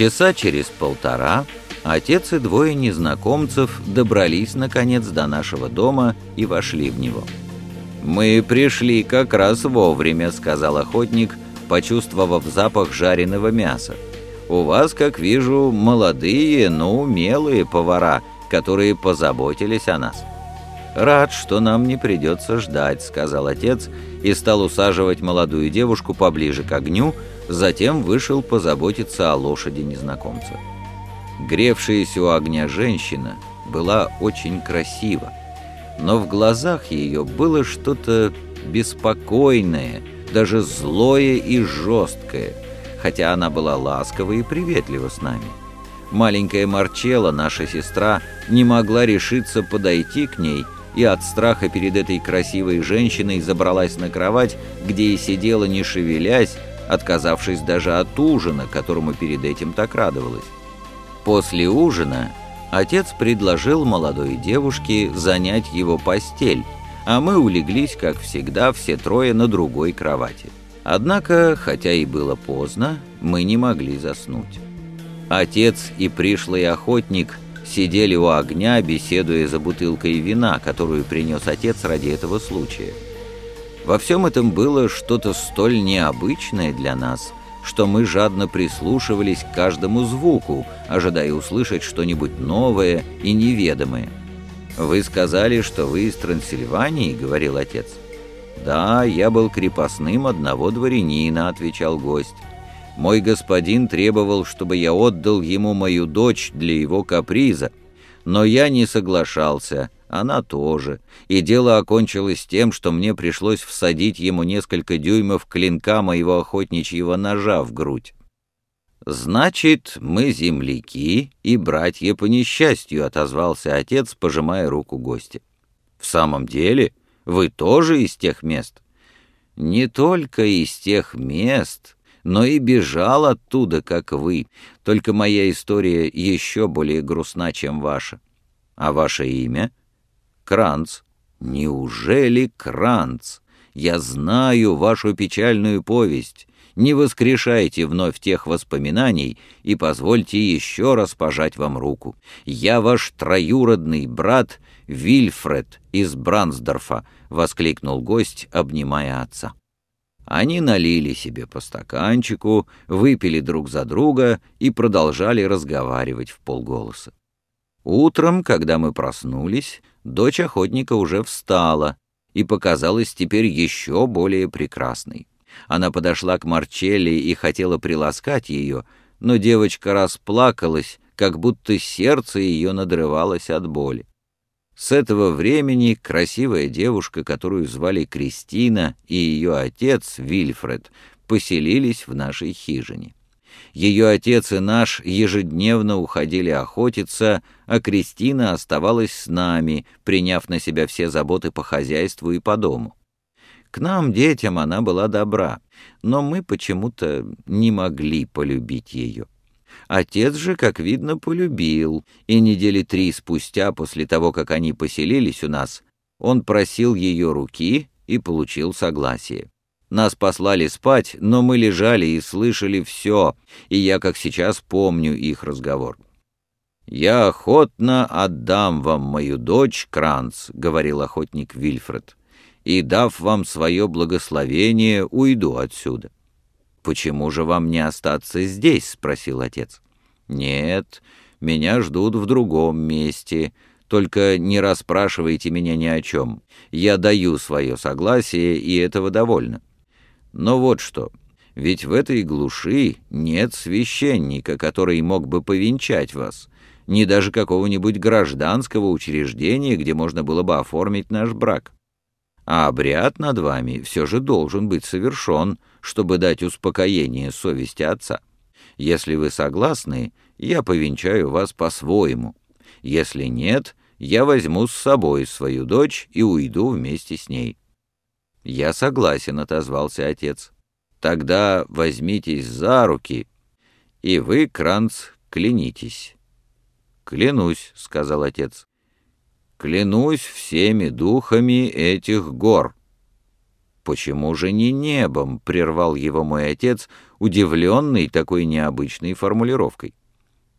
Часа через полтора отец и двое незнакомцев добрались, наконец, до нашего дома и вошли в него. «Мы пришли как раз вовремя», — сказал охотник, почувствовав запах жареного мяса. «У вас, как вижу, молодые, но умелые повара, которые позаботились о нас». «Рад, что нам не придется ждать», — сказал отец и стал усаживать молодую девушку поближе к огню, затем вышел позаботиться о лошади незнакомца. Гревшаяся у огня женщина была очень красива, но в глазах ее было что-то беспокойное, даже злое и жесткое, хотя она была ласкова и приветлива с нами. Маленькая Марчела, наша сестра, не могла решиться подойти к ней и от страха перед этой красивой женщиной забралась на кровать, где и сидела не шевелясь, отказавшись даже от ужина, которому перед этим так радовалась. После ужина отец предложил молодой девушке занять его постель, а мы улеглись, как всегда, все трое на другой кровати. Однако, хотя и было поздно, мы не могли заснуть. Отец и пришлый охотник сидели у огня, беседуя за бутылкой вина, которую принес отец ради этого случая. Во всем этом было что-то столь необычное для нас, что мы жадно прислушивались к каждому звуку, ожидая услышать что-нибудь новое и неведомое. «Вы сказали, что вы из Трансильвании?» — говорил отец. «Да, я был крепостным одного дворянина», — отвечал гость. «Мой господин требовал, чтобы я отдал ему мою дочь для его каприза, но я не соглашался, она тоже, и дело окончилось тем, что мне пришлось всадить ему несколько дюймов клинка моего охотничьего ножа в грудь. «Значит, мы земляки и братья по несчастью», — отозвался отец, пожимая руку гостя. «В самом деле, вы тоже из тех мест?» «Не только из тех мест, но и бежал оттуда, как вы. Только моя история еще более грустна, чем ваша. А ваше имя? Кранц. Неужели Кранц? Я знаю вашу печальную повесть. Не воскрешайте вновь тех воспоминаний и позвольте еще раз пожать вам руку. Я ваш троюродный брат Вильфред из Брансдорфа, — воскликнул гость, обнимая отца. Они налили себе по стаканчику, выпили друг за друга и продолжали разговаривать в полголоса. Утром, когда мы проснулись, дочь охотника уже встала и показалась теперь еще более прекрасной. Она подошла к Марчелли и хотела приласкать ее, но девочка расплакалась, как будто сердце ее надрывалось от боли. С этого времени красивая девушка, которую звали Кристина, и ее отец, Вильфред, поселились в нашей хижине. Ее отец и наш ежедневно уходили охотиться, а Кристина оставалась с нами, приняв на себя все заботы по хозяйству и по дому. К нам, детям, она была добра, но мы почему-то не могли полюбить ее. Отец же, как видно, полюбил, и недели три спустя, после того, как они поселились у нас, он просил ее руки и получил согласие. Нас послали спать, но мы лежали и слышали все, и я, как сейчас, помню их разговор. «Я охотно отдам вам мою дочь, Кранц», — говорил охотник Вильфред, «и, дав вам свое благословение, уйду отсюда». «Почему же вам не остаться здесь?» — спросил отец. «Нет, меня ждут в другом месте. Только не расспрашивайте меня ни о чем. Я даю свое согласие, и этого довольно. Но вот что, ведь в этой глуши нет священника, который мог бы повенчать вас, ни даже какого-нибудь гражданского учреждения, где можно было бы оформить наш брак. А обряд над вами все же должен быть совершен, чтобы дать успокоение совести отца. Если вы согласны, я повенчаю вас по-своему. Если нет, я возьму с собой свою дочь и уйду вместе с ней». «Я согласен», — отозвался отец. «Тогда возьмитесь за руки, и вы, Кранц, клянитесь». «Клянусь», — сказал отец. «Клянусь всеми духами этих гор». почему же не небом?» — прервал его мой отец, удивленный такой необычной формулировкой.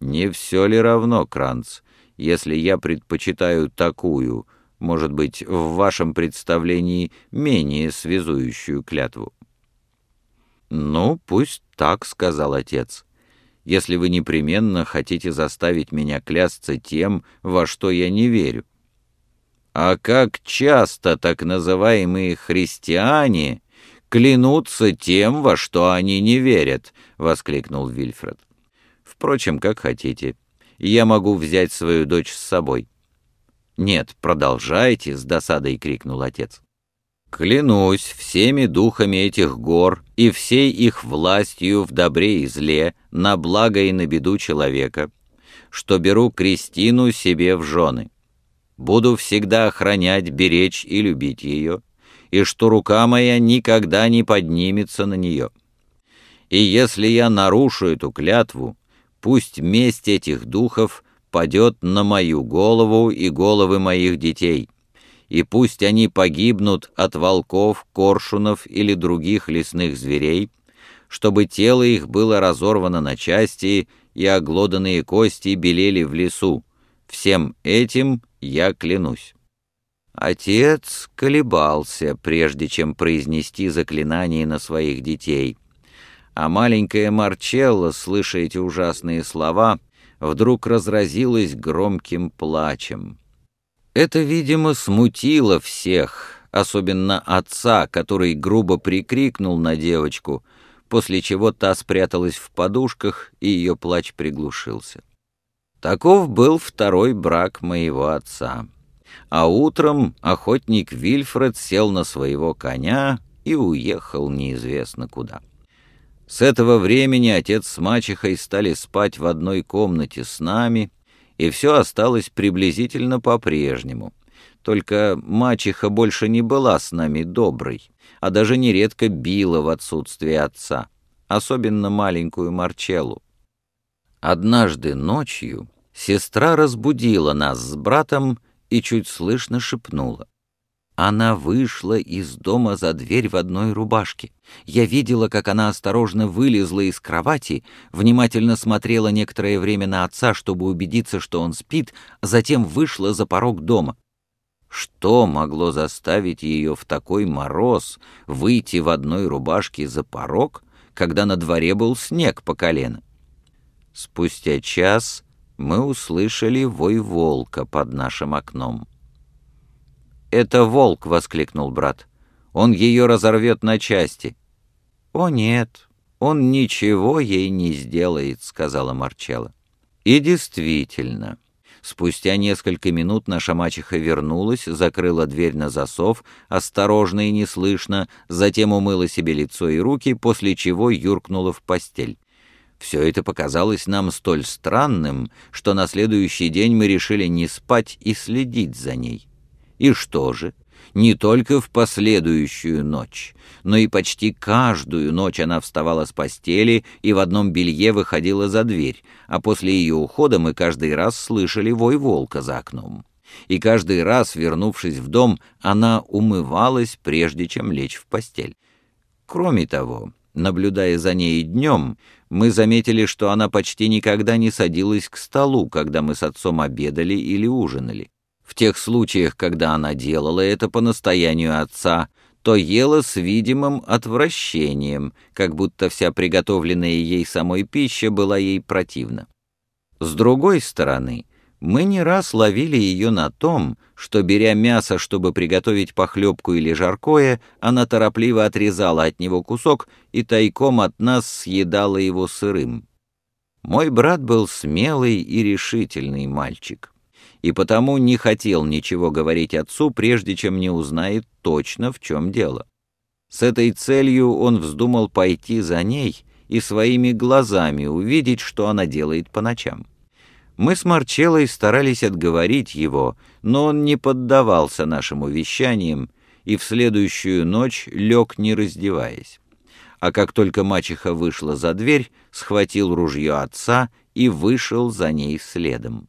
«Не все ли равно, Кранц, если я предпочитаю такую, может быть, в вашем представлении менее связующую клятву?» «Ну, пусть так», — сказал отец. «Если вы непременно хотите заставить меня клясться тем, во что я не верю». «А как часто так называемые христиане клянутся тем, во что они не верят?» — воскликнул Вильфред. «Впрочем, как хотите. Я могу взять свою дочь с собой». «Нет, продолжайте», — с досадой крикнул отец. Клянусь всеми духами этих гор и всей их властью в добре и зле, на благо и на беду человека, что беру Кристину себе в жены. Буду всегда охранять, беречь и любить ее, и что рука моя никогда не поднимется на нее. И если я нарушу эту клятву, пусть месть этих духов падет на мою голову и головы моих детей» и пусть они погибнут от волков, коршунов или других лесных зверей, чтобы тело их было разорвано на части и оглоданные кости белели в лесу. Всем этим я клянусь». Отец колебался, прежде чем произнести заклинание на своих детей. А маленькая Марчелла, слыша эти ужасные слова, вдруг разразилась громким плачем. Это, видимо, смутило всех, особенно отца, который грубо прикрикнул на девочку, после чего та спряталась в подушках, и ее плач приглушился. Таков был второй брак моего отца. А утром охотник Вильфред сел на своего коня и уехал неизвестно куда. С этого времени отец с мачехой стали спать в одной комнате с нами — и все осталось приблизительно по-прежнему. Только мачеха больше не была с нами доброй, а даже нередко била в отсутствие отца, особенно маленькую Марчеллу. Однажды ночью сестра разбудила нас с братом и чуть слышно шепнула. Она вышла из дома за дверь в одной рубашке. Я видела, как она осторожно вылезла из кровати, внимательно смотрела некоторое время на отца, чтобы убедиться, что он спит, затем вышла за порог дома. Что могло заставить ее в такой мороз выйти в одной рубашке за порог, когда на дворе был снег по колено? Спустя час мы услышали вой волка под нашим окном. «Это волк!» — воскликнул брат. «Он ее разорвет на части». «О нет, он ничего ей не сделает», — сказала Марчелла. И действительно, спустя несколько минут наша мачеха вернулась, закрыла дверь на засов, осторожно и неслышно, затем умыла себе лицо и руки, после чего юркнула в постель. Все это показалось нам столь странным, что на следующий день мы решили не спать и следить за ней. И что же? Не только в последующую ночь, но и почти каждую ночь она вставала с постели и в одном белье выходила за дверь, а после ее ухода мы каждый раз слышали вой волка за окном. И каждый раз, вернувшись в дом, она умывалась, прежде чем лечь в постель. Кроме того, наблюдая за ней днем, мы заметили, что она почти никогда не садилась к столу, когда мы с отцом обедали или ужинали. В тех случаях, когда она делала это по настоянию отца, то ела с видимым отвращением, как будто вся приготовленная ей самой пища была ей противна. С другой стороны, мы не раз ловили ее на том, что, беря мясо, чтобы приготовить похлебку или жаркое, она торопливо отрезала от него кусок и тайком от нас съедала его сырым. Мой брат был смелый и решительный мальчик и потому не хотел ничего говорить отцу, прежде чем не узнает точно, в чем дело. С этой целью он вздумал пойти за ней и своими глазами увидеть, что она делает по ночам. Мы с Марчеллой старались отговорить его, но он не поддавался нашим увещаниям и в следующую ночь лег, не раздеваясь. А как только мачеха вышла за дверь, схватил ружье отца и вышел за ней следом.